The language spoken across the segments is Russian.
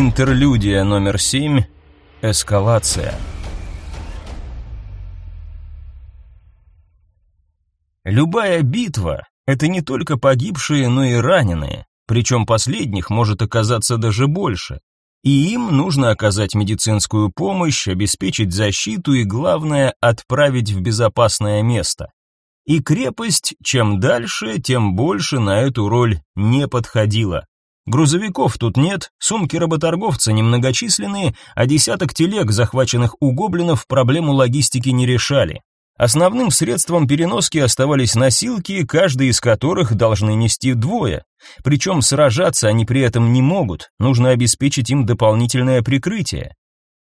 Интерлюдия номер семь. Эскалация. Любая битва – это не только погибшие, но и раненые, причем последних может оказаться даже больше. И им нужно оказать медицинскую помощь, обеспечить защиту и, главное, отправить в безопасное место. И крепость, чем дальше, тем больше на эту роль не подходила. Грузовиков тут нет, сумки работорговца немногочисленные, а десяток телег, захваченных у гоблинов, проблему логистики не решали. Основным средством переноски оставались носилки, каждый из которых должны нести двое. Причем сражаться они при этом не могут, нужно обеспечить им дополнительное прикрытие.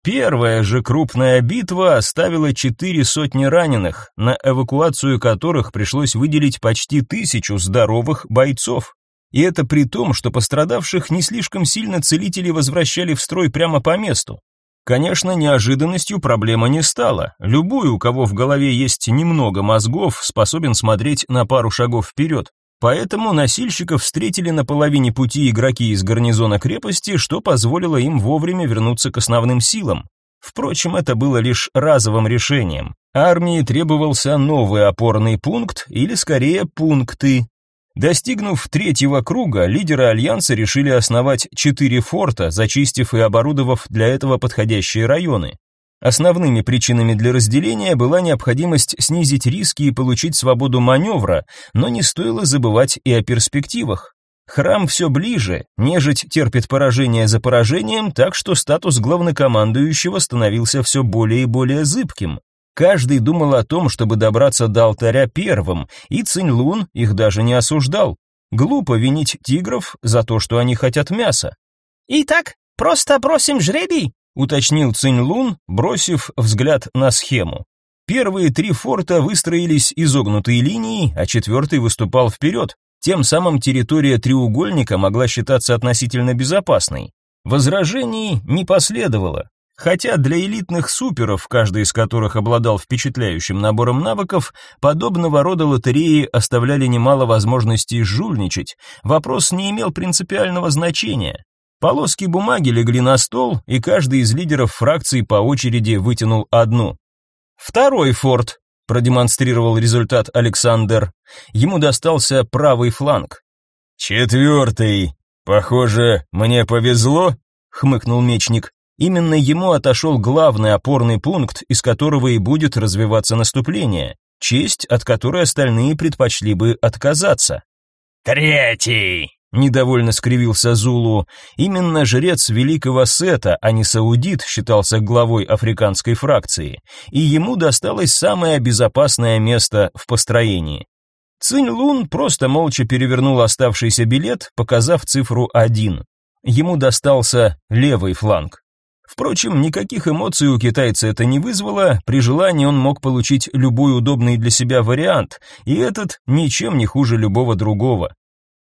Первая же крупная битва оставила четыре сотни раненых, на эвакуацию которых пришлось выделить почти тысячу здоровых бойцов. И это при том, что пострадавших не слишком сильно целители возвращали в строй прямо по месту. Конечно, неожиданностью проблема не стала. Любой, у кого в голове есть немного мозгов, способен смотреть на пару шагов вперед. Поэтому носильщиков встретили на половине пути игроки из гарнизона крепости, что позволило им вовремя вернуться к основным силам. Впрочем, это было лишь разовым решением. Армии требовался новый опорный пункт, или скорее пункты, Достигнув третьего круга, лидеры альянса решили основать четыре форта, зачистив и оборудовав для этого подходящие районы. Основными причинами для разделения была необходимость снизить риски и получить свободу маневра, но не стоило забывать и о перспективах. Храм все ближе, нежить терпит поражение за поражением, так что статус главнокомандующего становился все более и более зыбким. Каждый думал о том, чтобы добраться до алтаря первым, и Цинь-Лун их даже не осуждал. Глупо винить тигров за то, что они хотят мяса. «Итак, просто бросим жребий?» уточнил Цинь-Лун, бросив взгляд на схему. Первые три форта выстроились изогнутой линией, а четвертый выступал вперед. Тем самым территория треугольника могла считаться относительно безопасной. Возражений не последовало. Хотя для элитных суперов, каждый из которых обладал впечатляющим набором навыков, подобного рода лотереи оставляли немало возможностей жульничать, вопрос не имел принципиального значения. Полоски бумаги легли на стол, и каждый из лидеров фракций по очереди вытянул одну. Второй форт продемонстрировал результат Александр. Ему достался правый фланг. Четвертый. Похоже, мне повезло, хмыкнул мечник. Именно ему отошел главный опорный пункт, из которого и будет развиваться наступление, честь, от которой остальные предпочли бы отказаться. «Третий!» — недовольно скривился Зулу. Именно жрец великого Сета, а не саудит, считался главой африканской фракции, и ему досталось самое безопасное место в построении. Цинь Лун просто молча перевернул оставшийся билет, показав цифру один. Ему достался левый фланг. Впрочем, никаких эмоций у китайца это не вызвало, при желании он мог получить любой удобный для себя вариант, и этот ничем не хуже любого другого.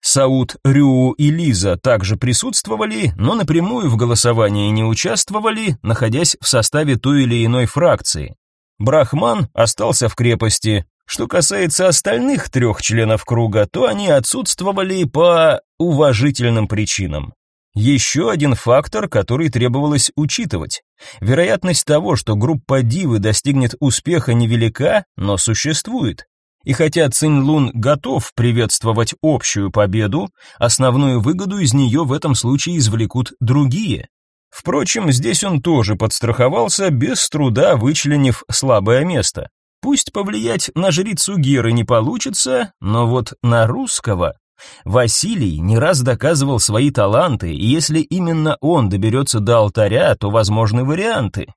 Сауд, Рю и Лиза также присутствовали, но напрямую в голосовании не участвовали, находясь в составе той или иной фракции. Брахман остался в крепости. Что касается остальных трех членов круга, то они отсутствовали по уважительным причинам. Еще один фактор, который требовалось учитывать. Вероятность того, что группа Дивы достигнет успеха невелика, но существует. И хотя Цинь Лун готов приветствовать общую победу, основную выгоду из нее в этом случае извлекут другие. Впрочем, здесь он тоже подстраховался, без труда вычленив слабое место. Пусть повлиять на жрицу Геры не получится, но вот на русского Василий не раз доказывал свои таланты, и если именно он доберется до алтаря, то возможны варианты.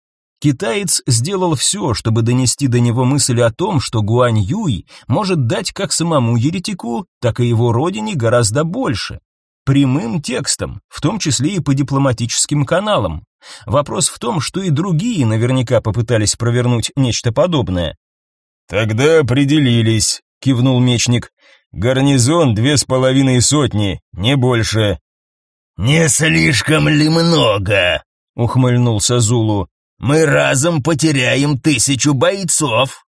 Китаец сделал все, чтобы донести до него мысль о том, что Гуань Юй может дать как самому еретику, так и его родине гораздо больше. Прямым текстом, в том числе и по дипломатическим каналам. Вопрос в том, что и другие наверняка попытались провернуть нечто подобное. «Тогда определились», — кивнул мечник. Гарнизон две с половиной сотни, не больше. Не слишком ли много? ухмыльнулся Зулу. Мы разом потеряем тысячу бойцов.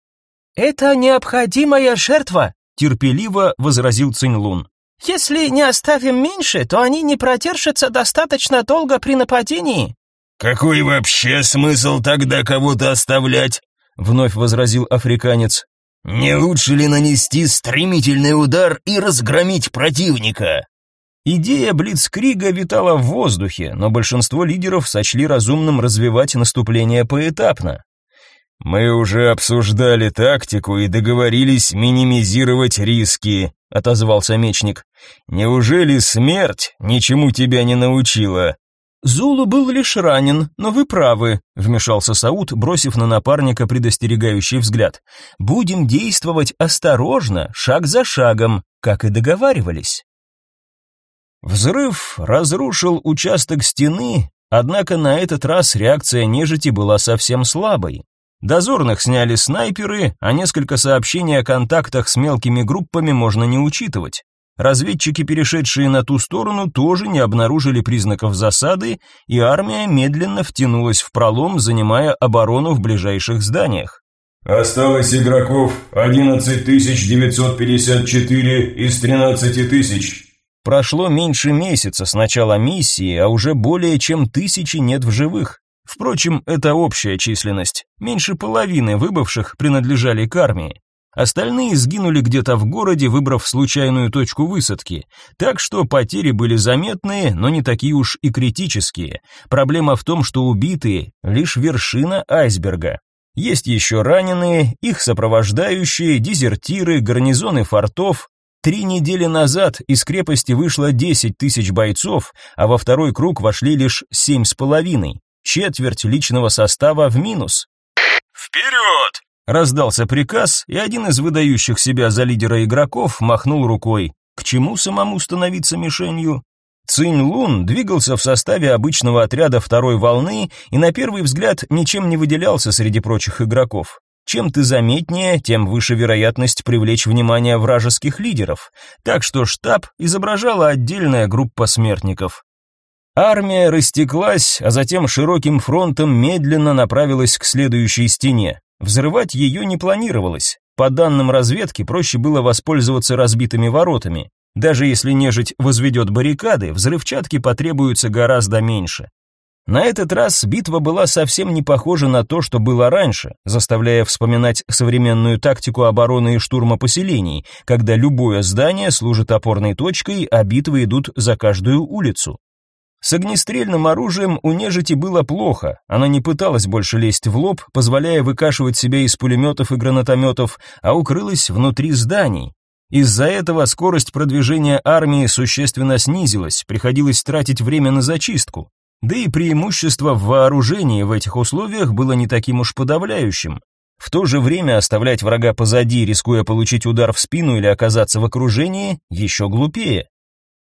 Это необходимая жертва, терпеливо возразил Цинлун. Если не оставим меньше, то они не продержатся достаточно долго при нападении. Какой вообще смысл тогда кого-то оставлять? Вновь возразил африканец. Не лучше ли нанести стремительный удар и разгромить противника? Идея Блицкрига витала в воздухе, но большинство лидеров сочли разумным развивать наступление поэтапно. Мы уже обсуждали тактику и договорились минимизировать риски, отозвался мечник. Неужели смерть ничему тебя не научила? Зулу был лишь ранен, но вы правы, вмешался Сауд, бросив на напарника предостерегающий взгляд. Будем действовать осторожно, шаг за шагом, как и договаривались. Взрыв разрушил участок стены, однако на этот раз реакция нежити была совсем слабой. Дозорных сняли снайперы, а несколько сообщений о контактах с мелкими группами можно не учитывать. Разведчики, перешедшие на ту сторону, тоже не обнаружили признаков засады, и армия медленно втянулась в пролом, занимая оборону в ближайших зданиях. Осталось игроков 11954 из 13 тысяч. Прошло меньше месяца с начала миссии, а уже более чем тысячи нет в живых. Впрочем, это общая численность. Меньше половины выбывших принадлежали к армии. Остальные сгинули где-то в городе, выбрав случайную точку высадки. Так что потери были заметные, но не такие уж и критические. Проблема в том, что убитые лишь вершина айсберга. Есть еще раненые, их сопровождающие, дезертиры, гарнизоны фортов. Три недели назад из крепости вышло 10 тысяч бойцов, а во второй круг вошли лишь семь с половиной четверть личного состава в минус. «Вперед!» Раздался приказ, и один из выдающих себя за лидера игроков махнул рукой. К чему самому становиться мишенью? Цинь Лун двигался в составе обычного отряда второй волны и на первый взгляд ничем не выделялся среди прочих игроков. Чем ты заметнее, тем выше вероятность привлечь внимание вражеских лидеров. Так что штаб изображала отдельная группа смертников. Армия растеклась, а затем широким фронтом медленно направилась к следующей стене. Взрывать ее не планировалось. По данным разведки, проще было воспользоваться разбитыми воротами. Даже если нежить возведет баррикады, взрывчатки потребуется гораздо меньше. На этот раз битва была совсем не похожа на то, что было раньше, заставляя вспоминать современную тактику обороны и штурма поселений, когда любое здание служит опорной точкой, а битвы идут за каждую улицу. С огнестрельным оружием у нежити было плохо, она не пыталась больше лезть в лоб, позволяя выкашивать себя из пулеметов и гранатометов, а укрылась внутри зданий. Из-за этого скорость продвижения армии существенно снизилась, приходилось тратить время на зачистку. Да и преимущество в вооружении в этих условиях было не таким уж подавляющим. В то же время оставлять врага позади, рискуя получить удар в спину или оказаться в окружении, еще глупее.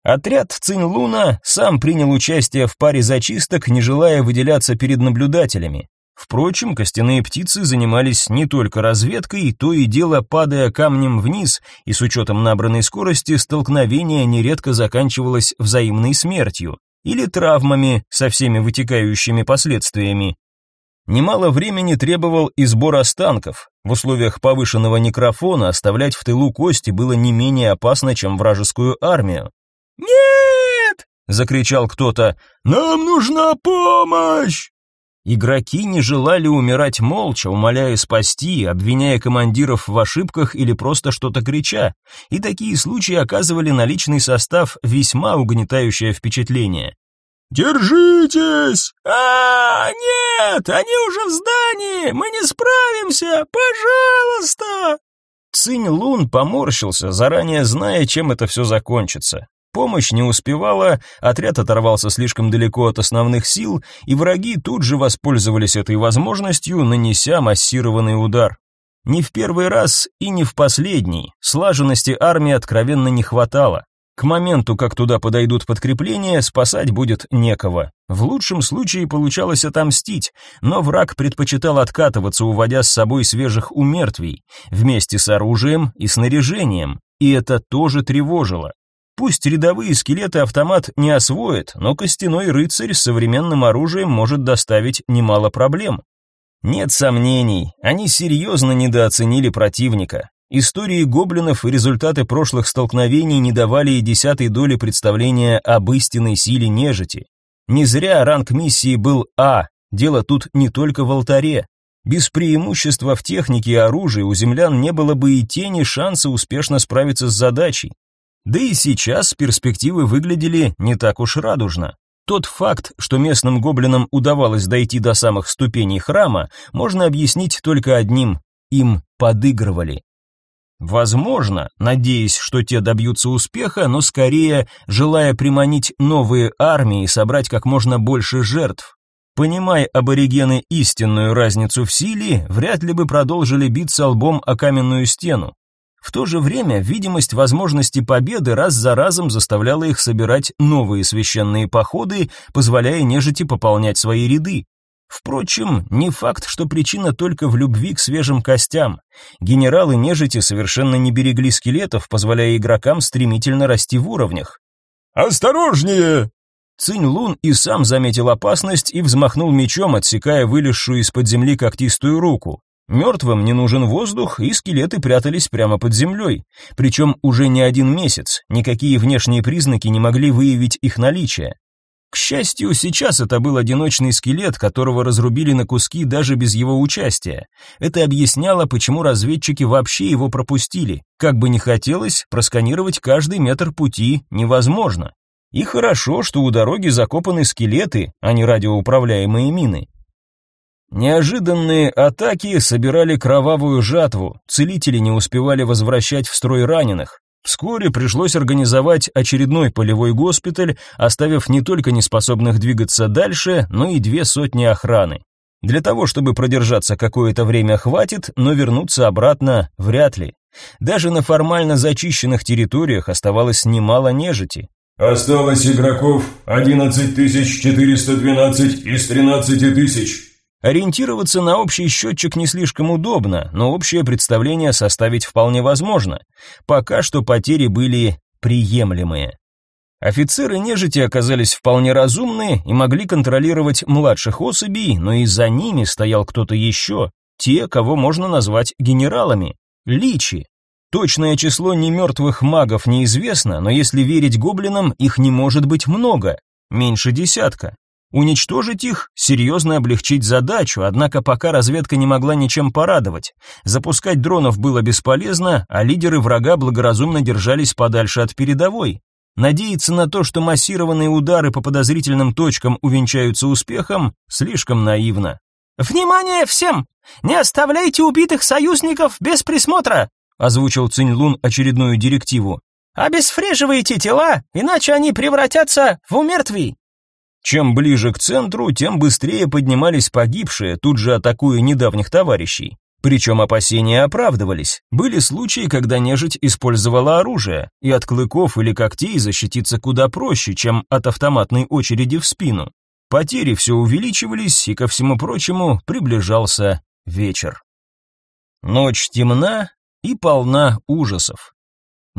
Отряд Цинь-Луна сам принял участие в паре зачисток, не желая выделяться перед наблюдателями. Впрочем, костяные птицы занимались не только разведкой, то и дело падая камнем вниз, и с учетом набранной скорости столкновение нередко заканчивалось взаимной смертью или травмами со всеми вытекающими последствиями. Немало времени требовал и сбор останков. В условиях повышенного некрофона оставлять в тылу кости было не менее опасно, чем вражескую армию. «Нет!» — закричал кто-то. «Нам нужна помощь!» Игроки не желали умирать молча, умоляя спасти, обвиняя командиров в ошибках или просто что-то крича. И такие случаи оказывали на личный состав весьма угнетающее впечатление. «Держитесь!» «А, нет, они уже в здании! Мы не справимся! Пожалуйста!» Цинь Лун поморщился, заранее зная, чем это все закончится. Помощь не успевала, отряд оторвался слишком далеко от основных сил, и враги тут же воспользовались этой возможностью, нанеся массированный удар. Не в первый раз и не в последний, слаженности армии откровенно не хватало. К моменту, как туда подойдут подкрепления, спасать будет некого. В лучшем случае получалось отомстить, но враг предпочитал откатываться, уводя с собой свежих умертвий, вместе с оружием и снаряжением, и это тоже тревожило. Пусть рядовые скелеты автомат не освоят, но костяной рыцарь с современным оружием может доставить немало проблем. Нет сомнений, они серьезно недооценили противника. Истории гоблинов и результаты прошлых столкновений не давали и десятой доли представления об истинной силе нежити. Не зря ранг миссии был А, дело тут не только в алтаре. Без преимущества в технике и оружии у землян не было бы и тени шанса успешно справиться с задачей. Да и сейчас перспективы выглядели не так уж радужно. Тот факт, что местным гоблинам удавалось дойти до самых ступеней храма, можно объяснить только одним – им подыгрывали. Возможно, надеясь, что те добьются успеха, но скорее желая приманить новые армии и собрать как можно больше жертв. Понимая аборигены истинную разницу в силе, вряд ли бы продолжили биться лбом о каменную стену. В то же время видимость возможности победы раз за разом заставляла их собирать новые священные походы, позволяя нежити пополнять свои ряды. Впрочем, не факт, что причина только в любви к свежим костям. Генералы нежити совершенно не берегли скелетов, позволяя игрокам стремительно расти в уровнях. «Осторожнее!» Цинь Лун и сам заметил опасность и взмахнул мечом, отсекая вылезшую из-под земли когтистую руку. Мертвым не нужен воздух, и скелеты прятались прямо под землей. Причем уже не один месяц, никакие внешние признаки не могли выявить их наличие. К счастью, сейчас это был одиночный скелет, которого разрубили на куски даже без его участия. Это объясняло, почему разведчики вообще его пропустили. Как бы ни хотелось, просканировать каждый метр пути невозможно. И хорошо, что у дороги закопаны скелеты, а не радиоуправляемые мины. Неожиданные атаки собирали кровавую жатву, целители не успевали возвращать в строй раненых. Вскоре пришлось организовать очередной полевой госпиталь, оставив не только неспособных двигаться дальше, но и две сотни охраны. Для того, чтобы продержаться какое-то время хватит, но вернуться обратно вряд ли. Даже на формально зачищенных территориях оставалось немало нежити. Осталось игроков 11412 из 13 тысяч. Ориентироваться на общий счетчик не слишком удобно, но общее представление составить вполне возможно. Пока что потери были приемлемые. Офицеры нежити оказались вполне разумны и могли контролировать младших особей, но и за ними стоял кто-то еще, те, кого можно назвать генералами, личи. Точное число немертвых магов неизвестно, но если верить гоблинам, их не может быть много, меньше десятка. Уничтожить их, серьезно облегчить задачу, однако пока разведка не могла ничем порадовать. Запускать дронов было бесполезно, а лидеры врага благоразумно держались подальше от передовой. Надеяться на то, что массированные удары по подозрительным точкам увенчаются успехом, слишком наивно. «Внимание всем! Не оставляйте убитых союзников без присмотра!» озвучил Цинь-Лун очередную директиву. «Обесфреживайте тела, иначе они превратятся в умертвий!» Чем ближе к центру, тем быстрее поднимались погибшие, тут же атакуя недавних товарищей. Причем опасения оправдывались. Были случаи, когда нежить использовала оружие, и от клыков или когтей защититься куда проще, чем от автоматной очереди в спину. Потери все увеличивались, и ко всему прочему приближался вечер. Ночь темна и полна ужасов.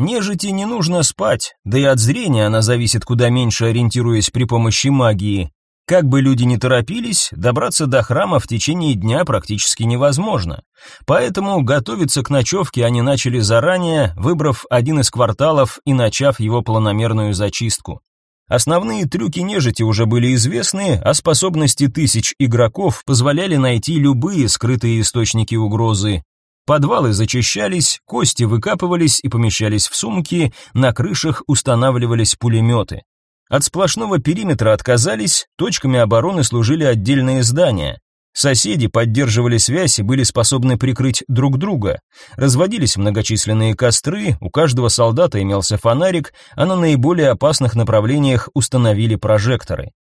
Нежити не нужно спать, да и от зрения она зависит куда меньше, ориентируясь при помощи магии. Как бы люди ни торопились, добраться до храма в течение дня практически невозможно. Поэтому готовиться к ночевке они начали заранее, выбрав один из кварталов и начав его планомерную зачистку. Основные трюки нежити уже были известны, а способности тысяч игроков позволяли найти любые скрытые источники угрозы, Подвалы зачищались, кости выкапывались и помещались в сумки, на крышах устанавливались пулеметы. От сплошного периметра отказались, точками обороны служили отдельные здания. Соседи поддерживали связь и были способны прикрыть друг друга. Разводились многочисленные костры, у каждого солдата имелся фонарик, а на наиболее опасных направлениях установили прожекторы.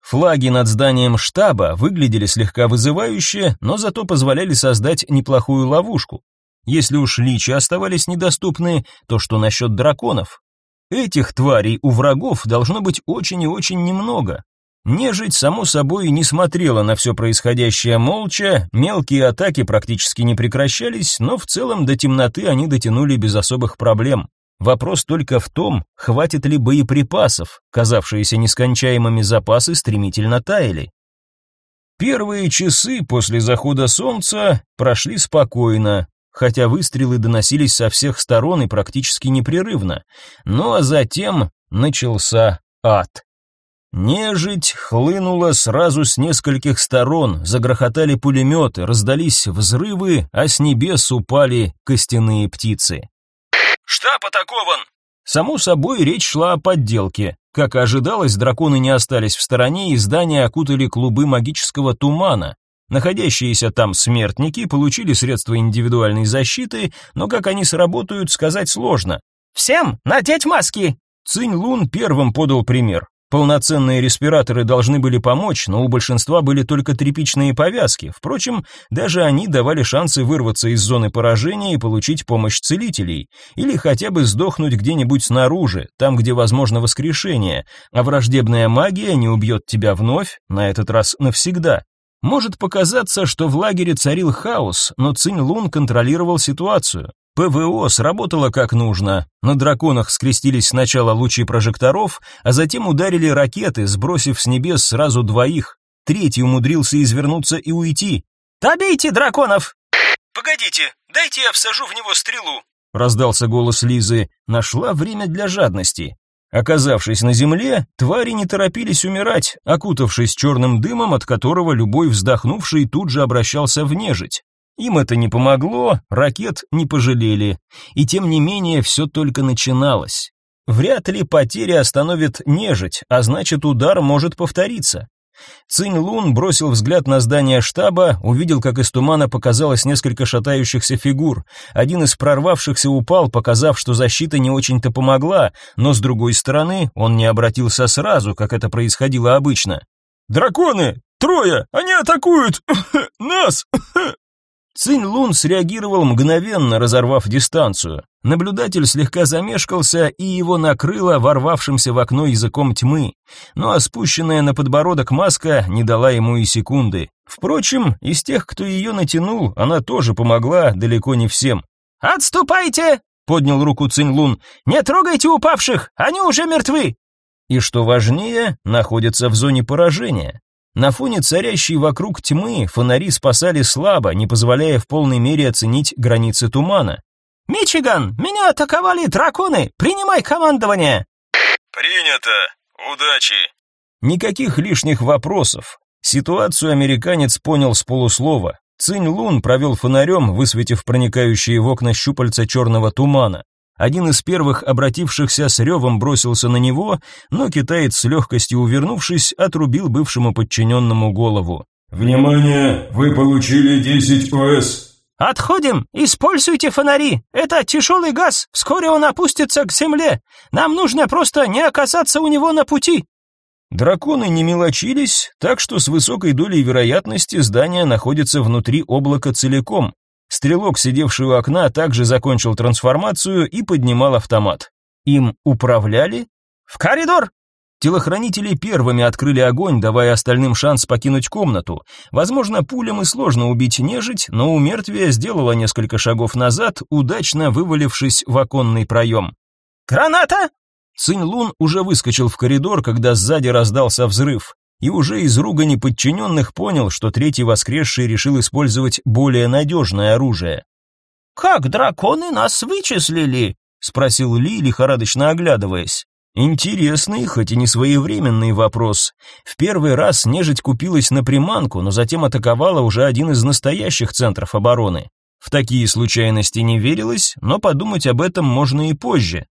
Флаги над зданием штаба выглядели слегка вызывающе, но зато позволяли создать неплохую ловушку. Если уж личи оставались недоступны, то что насчет драконов? Этих тварей у врагов должно быть очень и очень немного. Нежить, само собой, не смотрела на все происходящее молча, мелкие атаки практически не прекращались, но в целом до темноты они дотянули без особых проблем. Вопрос только в том, хватит ли боеприпасов, казавшиеся нескончаемыми запасы стремительно таяли. Первые часы после захода солнца прошли спокойно. хотя выстрелы доносились со всех сторон и практически непрерывно. Ну а затем начался ад. Нежить хлынула сразу с нескольких сторон, загрохотали пулеметы, раздались взрывы, а с небес упали костяные птицы. «Штаб атакован!» Само собой, речь шла о подделке. Как и ожидалось, драконы не остались в стороне, и здание окутали клубы магического тумана. Находящиеся там смертники получили средства индивидуальной защиты, но как они сработают, сказать сложно. «Всем надеть маски!» Цинь Лун первым подал пример. Полноценные респираторы должны были помочь, но у большинства были только тряпичные повязки. Впрочем, даже они давали шансы вырваться из зоны поражения и получить помощь целителей, или хотя бы сдохнуть где-нибудь снаружи, там, где возможно воскрешение, а враждебная магия не убьет тебя вновь, на этот раз навсегда. Может показаться, что в лагере царил хаос, но Цинь Лун контролировал ситуацию. ПВО сработало как нужно. На драконах скрестились сначала лучи прожекторов, а затем ударили ракеты, сбросив с небес сразу двоих. Третий умудрился извернуться и уйти. «Добейте драконов!» «Погодите, дайте я всажу в него стрелу!» Раздался голос Лизы. Нашла время для жадности. Оказавшись на земле, твари не торопились умирать, окутавшись черным дымом, от которого любой вздохнувший тут же обращался в нежить. Им это не помогло, ракет не пожалели, и тем не менее все только начиналось. Вряд ли потери остановит нежить, а значит удар может повториться. Цинь Лун бросил взгляд на здание штаба, увидел, как из тумана показалось несколько шатающихся фигур. Один из прорвавшихся упал, показав, что защита не очень-то помогла, но с другой стороны, он не обратился сразу, как это происходило обычно. «Драконы! Трое! Они атакуют! Нас!» Цинь Лун среагировал мгновенно, разорвав дистанцию. Наблюдатель слегка замешкался, и его накрыло ворвавшимся в окно языком тьмы. Ну а спущенная на подбородок маска не дала ему и секунды. Впрочем, из тех, кто ее натянул, она тоже помогла далеко не всем. «Отступайте!» — поднял руку Цинь Лун. «Не трогайте упавших, они уже мертвы!» И что важнее, находятся в зоне поражения. На фоне царящей вокруг тьмы фонари спасали слабо, не позволяя в полной мере оценить границы тумана. «Мичиган, меня атаковали драконы! Принимай командование!» «Принято! Удачи!» Никаких лишних вопросов. Ситуацию американец понял с полуслова. Цинь Лун провел фонарем, высветив проникающие в окна щупальца черного тумана. Один из первых обратившихся с ревом бросился на него, но китаец с легкостью увернувшись, отрубил бывшему подчиненному голову. «Внимание! Вы получили 10 ОС!» «Отходим! Используйте фонари! Это тяжелый газ! Вскоре он опустится к земле! Нам нужно просто не оказаться у него на пути!» Драконы не мелочились, так что с высокой долей вероятности здание находится внутри облака целиком, Стрелок, сидевший у окна, также закончил трансформацию и поднимал автомат. Им управляли? В коридор! Телохранители первыми открыли огонь, давая остальным шанс покинуть комнату. Возможно, пулям и сложно убить нежить, но у мертвия сделала несколько шагов назад, удачно вывалившись в оконный проем. «Граната!» Цинь Лун уже выскочил в коридор, когда сзади раздался взрыв и уже из ругани подчиненных понял, что третий воскресший решил использовать более надежное оружие. «Как драконы нас вычислили?» — спросил Ли, лихорадочно оглядываясь. Интересный, хоть и не своевременный вопрос. В первый раз нежить купилась на приманку, но затем атаковала уже один из настоящих центров обороны. В такие случайности не верилось, но подумать об этом можно и позже.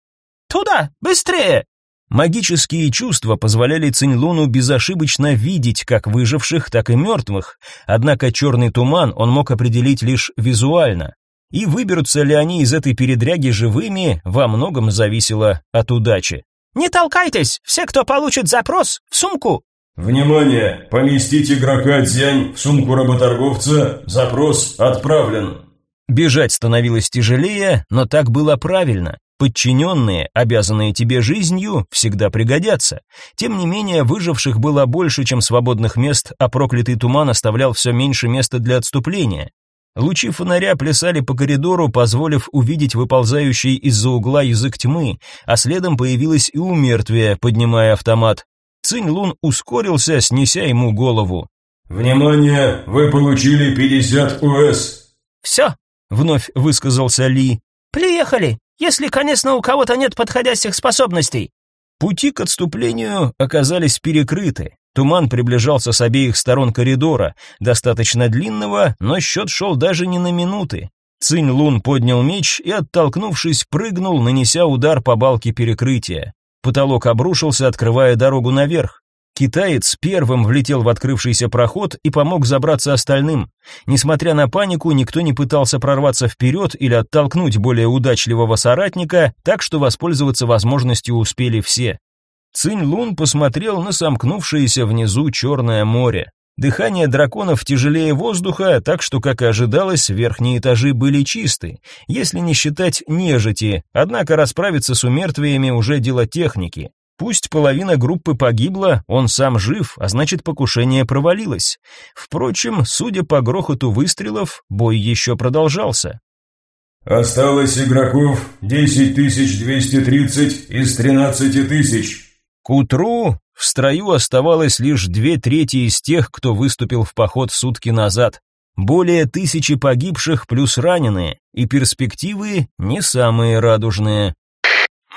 «Туда! Быстрее!» Магические чувства позволяли Циньлуну безошибочно видеть как выживших, так и мертвых, однако черный туман он мог определить лишь визуально. И выберутся ли они из этой передряги живыми, во многом зависело от удачи. «Не толкайтесь! Все, кто получит запрос, в сумку!» «Внимание! Поместить игрока Дзянь в сумку работорговца. Запрос отправлен». Бежать становилось тяжелее, но так было правильно. Подчиненные, обязанные тебе жизнью, всегда пригодятся. Тем не менее, выживших было больше, чем свободных мест, а проклятый туман оставлял все меньше места для отступления. Лучи фонаря плясали по коридору, позволив увидеть выползающий из-за угла язык тьмы, а следом появилась и умертвие, поднимая автомат. Цинь Лун ускорился, снеся ему голову. «Внимание! Вы получили 50 ОС!» «Все, вновь высказался Ли. Приехали, если, конечно, у кого-то нет подходящих способностей. Пути к отступлению оказались перекрыты. Туман приближался с обеих сторон коридора, достаточно длинного, но счет шел даже не на минуты. Цинь Лун поднял меч и, оттолкнувшись, прыгнул, нанеся удар по балке перекрытия. Потолок обрушился, открывая дорогу наверх. Китаец первым влетел в открывшийся проход и помог забраться остальным. Несмотря на панику, никто не пытался прорваться вперед или оттолкнуть более удачливого соратника, так что воспользоваться возможностью успели все. Цинь Лун посмотрел на сомкнувшееся внизу Черное море. Дыхание драконов тяжелее воздуха, так что, как и ожидалось, верхние этажи были чисты, если не считать нежити, однако расправиться с умертвиями уже дело техники. Пусть половина группы погибла, он сам жив, а значит покушение провалилось. Впрочем, судя по грохоту выстрелов, бой еще продолжался. «Осталось игроков 10230 из 13 тысяч». К утру в строю оставалось лишь две трети из тех, кто выступил в поход сутки назад. Более тысячи погибших плюс раненые, и перспективы не самые радужные.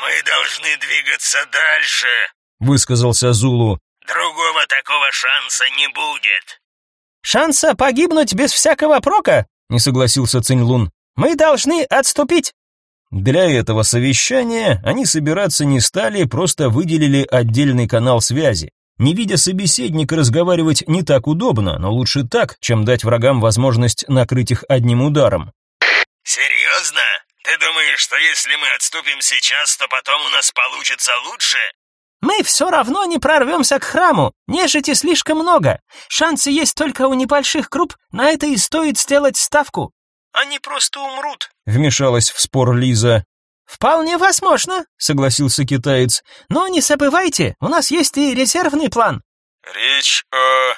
«Мы должны двигаться дальше», — высказался Зулу. «Другого такого шанса не будет». «Шанса погибнуть без всякого прока?» — не согласился Циньлун. «Мы должны отступить». Для этого совещания они собираться не стали, просто выделили отдельный канал связи. Не видя собеседника, разговаривать не так удобно, но лучше так, чем дать врагам возможность накрыть их одним ударом. «Серьезно? Ты думаешь, что если мы отступим сейчас, то потом у нас получится лучше?» «Мы все равно не прорвемся к храму, нежити слишком много. Шансы есть только у небольших групп, на это и стоит сделать ставку». Они просто умрут», — вмешалась в спор Лиза. «Вполне возможно», — согласился китаец. «Но не забывайте, у нас есть и резервный план». «Речь о...»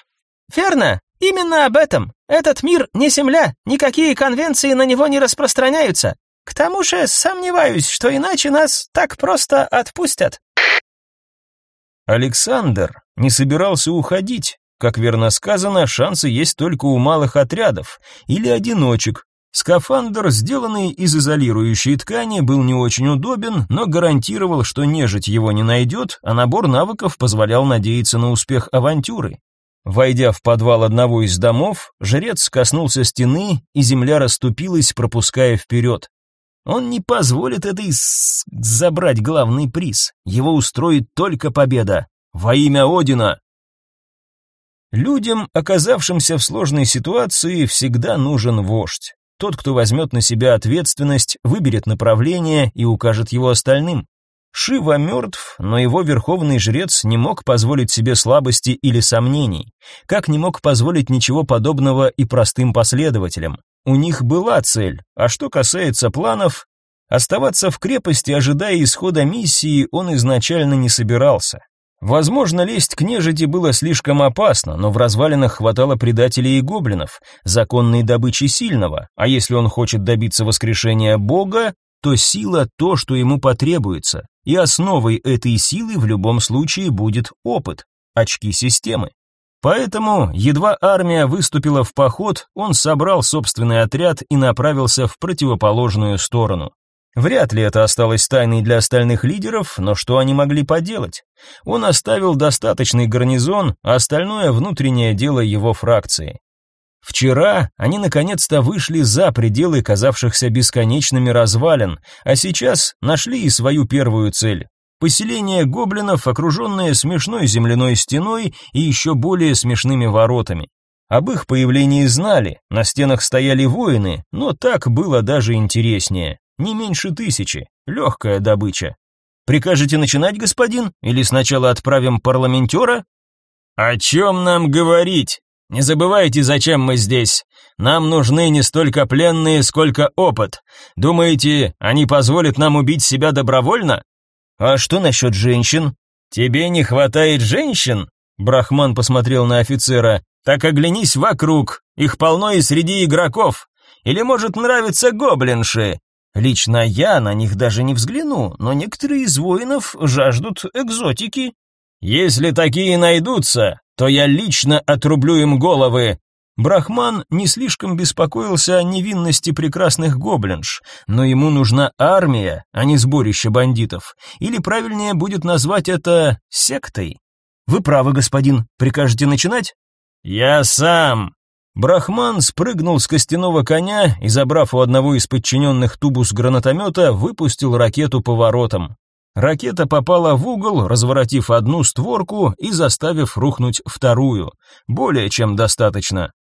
«Верно, именно об этом. Этот мир не земля, никакие конвенции на него не распространяются. К тому же сомневаюсь, что иначе нас так просто отпустят». Александр не собирался уходить. Как верно сказано, шансы есть только у малых отрядов или одиночек, Скафандр, сделанный из изолирующей ткани, был не очень удобен, но гарантировал, что нежить его не найдет, а набор навыков позволял надеяться на успех авантюры. Войдя в подвал одного из домов, жрец коснулся стены, и земля расступилась, пропуская вперед. Он не позволит этой с... забрать главный приз. Его устроит только победа. Во имя Одина. Людям, оказавшимся в сложной ситуации, всегда нужен вождь. Тот, кто возьмет на себя ответственность, выберет направление и укажет его остальным. Шива мертв, но его верховный жрец не мог позволить себе слабости или сомнений, как не мог позволить ничего подобного и простым последователям. У них была цель, а что касается планов, оставаться в крепости, ожидая исхода миссии, он изначально не собирался. Возможно, лезть к нежити было слишком опасно, но в развалинах хватало предателей и гоблинов, законной добычи сильного, а если он хочет добиться воскрешения бога, то сила то, что ему потребуется, и основой этой силы в любом случае будет опыт, очки системы. Поэтому, едва армия выступила в поход, он собрал собственный отряд и направился в противоположную сторону. Вряд ли это осталось тайной для остальных лидеров, но что они могли поделать? Он оставил достаточный гарнизон, а остальное внутреннее дело его фракции. Вчера они наконец-то вышли за пределы казавшихся бесконечными развалин, а сейчас нашли и свою первую цель. Поселение гоблинов, окруженное смешной земляной стеной и еще более смешными воротами. Об их появлении знали, на стенах стояли воины, но так было даже интереснее. Не меньше тысячи. Легкая добыча. Прикажете начинать, господин? Или сначала отправим парламентера? О чем нам говорить? Не забывайте, зачем мы здесь. Нам нужны не столько пленные, сколько опыт. Думаете, они позволят нам убить себя добровольно? А что насчет женщин? Тебе не хватает женщин? Брахман посмотрел на офицера. Так оглянись вокруг, их полно и среди игроков. Или может нравятся гоблинши? Лично я на них даже не взгляну, но некоторые из воинов жаждут экзотики. Если такие найдутся, то я лично отрублю им головы. Брахман не слишком беспокоился о невинности прекрасных гоблинш, но ему нужна армия, а не сборище бандитов. Или правильнее будет назвать это сектой. Вы правы, господин. Прикажете начинать? Я сам. Брахман спрыгнул с костяного коня и, забрав у одного из подчиненных тубус гранатомета, выпустил ракету по воротам. Ракета попала в угол, разворотив одну створку и заставив рухнуть вторую. Более чем достаточно.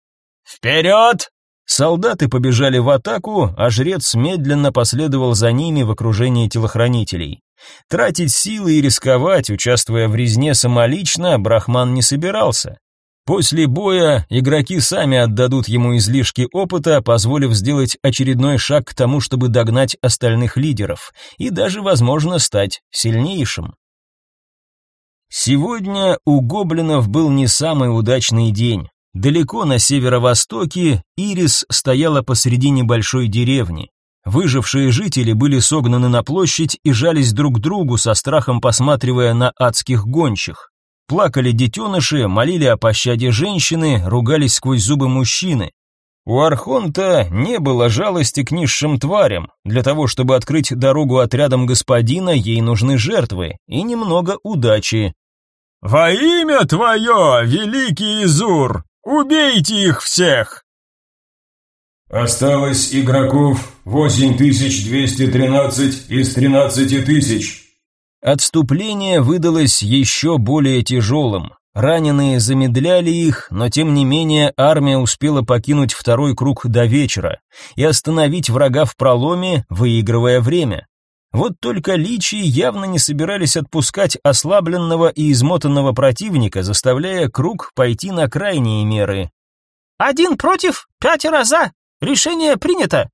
«Вперед!» Солдаты побежали в атаку, а жрец медленно последовал за ними в окружении телохранителей. Тратить силы и рисковать, участвуя в резне самолично, Брахман не собирался. После боя игроки сами отдадут ему излишки опыта, позволив сделать очередной шаг к тому, чтобы догнать остальных лидеров и даже, возможно, стать сильнейшим. Сегодня у гоблинов был не самый удачный день. Далеко на северо-востоке Ирис стояла посреди небольшой деревни. Выжившие жители были согнаны на площадь и жались друг к другу со страхом посматривая на адских гончих. Плакали детеныши, молили о пощаде женщины, ругались сквозь зубы мужчины. У Архонта не было жалости к низшим тварям. Для того, чтобы открыть дорогу отрядам господина, ей нужны жертвы и немного удачи. «Во имя твое, великий Изур, убейте их всех!» Осталось игроков 8213 из 13 тысяч. Отступление выдалось еще более тяжелым. Раненые замедляли их, но тем не менее армия успела покинуть второй круг до вечера и остановить врага в проломе, выигрывая время. Вот только личи явно не собирались отпускать ослабленного и измотанного противника, заставляя круг пойти на крайние меры. «Один против, пятеро за! Решение принято!»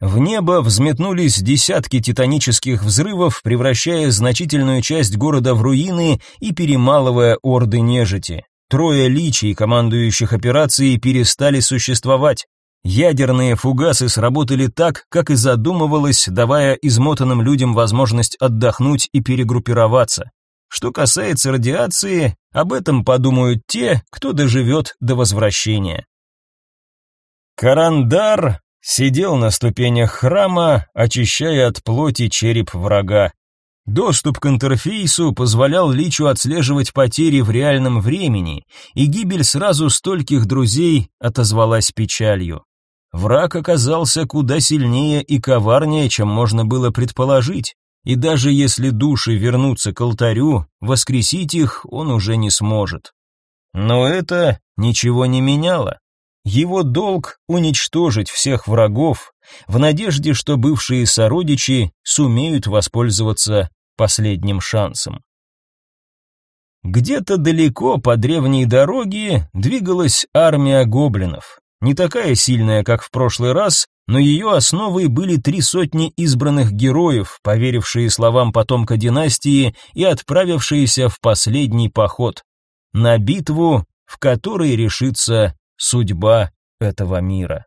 В небо взметнулись десятки титанических взрывов, превращая значительную часть города в руины и перемалывая орды нежити. Трое личий, командующих операцией, перестали существовать. Ядерные фугасы сработали так, как и задумывалось, давая измотанным людям возможность отдохнуть и перегруппироваться. Что касается радиации, об этом подумают те, кто доживет до возвращения. Карандар сидел на ступенях храма, очищая от плоти череп врага. Доступ к интерфейсу позволял Личу отслеживать потери в реальном времени, и гибель сразу стольких друзей отозвалась печалью. Враг оказался куда сильнее и коварнее, чем можно было предположить, и даже если души вернутся к алтарю, воскресить их он уже не сможет. Но это ничего не меняло. Его долг уничтожить всех врагов в надежде, что бывшие сородичи сумеют воспользоваться последним шансом. Где-то далеко по древней дороге двигалась армия гоблинов. Не такая сильная, как в прошлый раз, но ее основой были три сотни избранных героев, поверившие словам потомка династии и отправившиеся в последний поход на битву, в которой решится судьба этого мира.